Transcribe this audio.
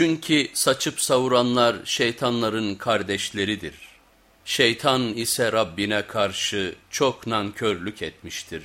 Çünkü saçıp savuranlar şeytanların kardeşleridir. Şeytan ise Rabbine karşı çok nankörlük etmiştir.